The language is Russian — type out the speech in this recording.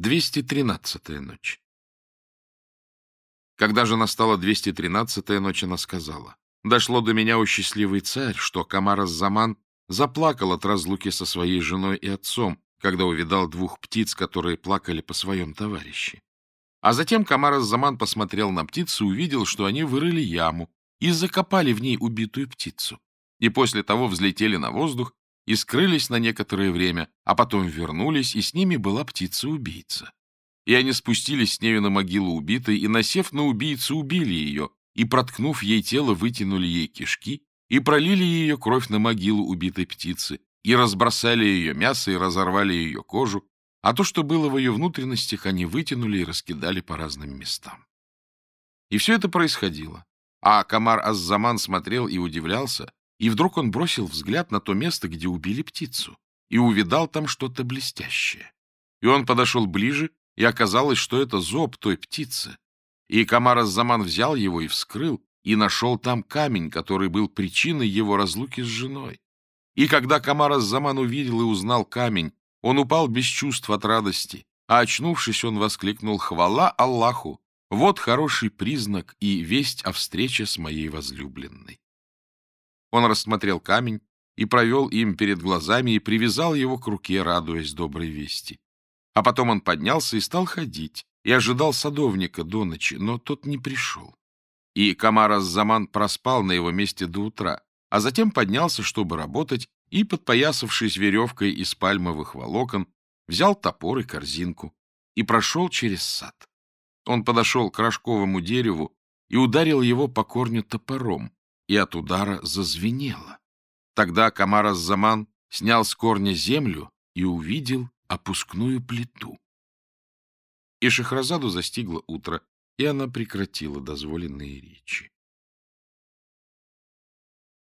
213-я ночь. Когда же настала 213-я ночь, она сказала, «Дошло до меня, о счастливый царь, что Камарас-Заман заплакал от разлуки со своей женой и отцом, когда увидал двух птиц, которые плакали по своем товарище. А затем Камарас-Заман посмотрел на птиц и увидел, что они вырыли яму и закопали в ней убитую птицу, и после того взлетели на воздух и скрылись на некоторое время, а потом вернулись, и с ними была птица-убийца. И они спустились с нею на могилу убитой, и, насев на убийцу, убили ее, и, проткнув ей тело, вытянули ей кишки, и пролили ее кровь на могилу убитой птицы, и разбросали ее мясо, и разорвали ее кожу, а то, что было в ее внутренностях, они вытянули и раскидали по разным местам. И все это происходило. А Камар Аззаман смотрел и удивлялся, и вдруг он бросил взгляд на то место, где убили птицу, и увидал там что-то блестящее. И он подошел ближе, и оказалось, что это зоб той птицы. И Камар заман взял его и вскрыл, и нашел там камень, который был причиной его разлуки с женой. И когда Камар заман увидел и узнал камень, он упал без чувств от радости, а очнувшись, он воскликнул «Хвала Аллаху! Вот хороший признак и весть о встрече с моей возлюбленной». Он рассмотрел камень и провел им перед глазами и привязал его к руке, радуясь доброй вести. А потом он поднялся и стал ходить, и ожидал садовника до ночи, но тот не пришел. И Камар Заман проспал на его месте до утра, а затем поднялся, чтобы работать, и, подпоясавшись веревкой из пальмовых волокон, взял топор и корзинку и прошел через сад. Он подошел к рожковому дереву и ударил его по корню топором, и от удара зазвенело. Тогда Камара Заман снял с корня землю и увидел опускную плиту. И Шахразаду застигло утро, и она прекратила дозволенные речи.